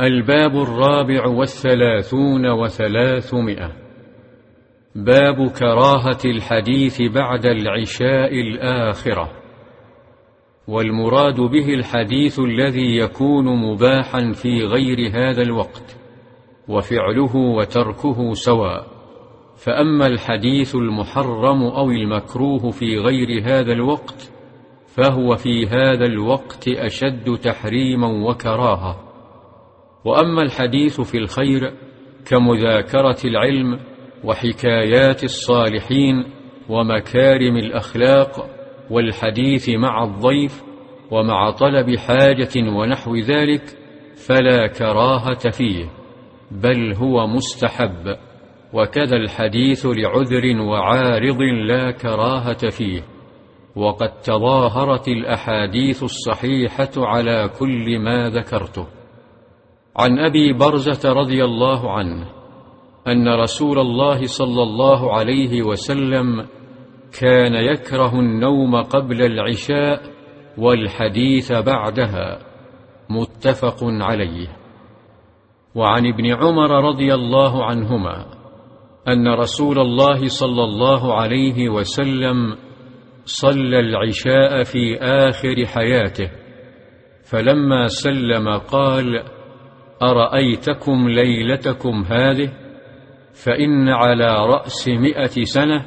الباب الرابع والثلاثون وثلاثمائة. باب كراهة الحديث بعد العشاء الآخرة. والمراد به الحديث الذي يكون مباحا في غير هذا الوقت وفعله وتركه سواء. فأما الحديث المحرم أو المكروه في غير هذا الوقت فهو في هذا الوقت أشد تحريما وكراهة. وأما الحديث في الخير كمذاكرة العلم وحكايات الصالحين ومكارم الأخلاق والحديث مع الضيف ومع طلب حاجة ونحو ذلك فلا كراهة فيه بل هو مستحب وكذا الحديث لعذر وعارض لا كراهة فيه وقد تظاهرت الأحاديث الصحيحة على كل ما ذكرته. عن أبي برزة رضي الله عنه أن رسول الله صلى الله عليه وسلم كان يكره النوم قبل العشاء والحديث بعدها متفق عليه. وعن ابن عمر رضي الله عنهما أن رسول الله صلى الله عليه وسلم صلى العشاء في آخر حياته فلما سلم قال أرأيتكم ليلتكم هذه؟ فإن على رأس مئة سنة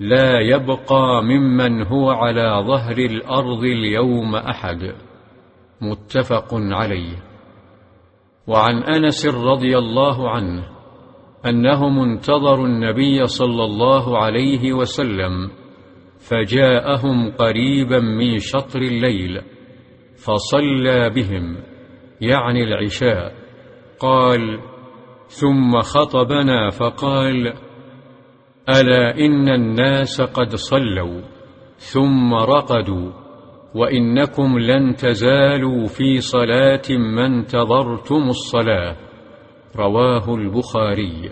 لا يبقى ممن هو على ظهر الأرض اليوم أحد. متفق عليه. وعن أنس رضي الله عنه أنهم انتظروا النبي صلى الله عليه وسلم فجاءهم قريبا من شطر الليل فصلى بهم يعني العشاء قال ثم خطبنا فقال ألا إن الناس قد صلوا ثم رقدوا وإنكم لن تزالوا في صلاة ما انتظرتم الصلاة. رواه البخاري.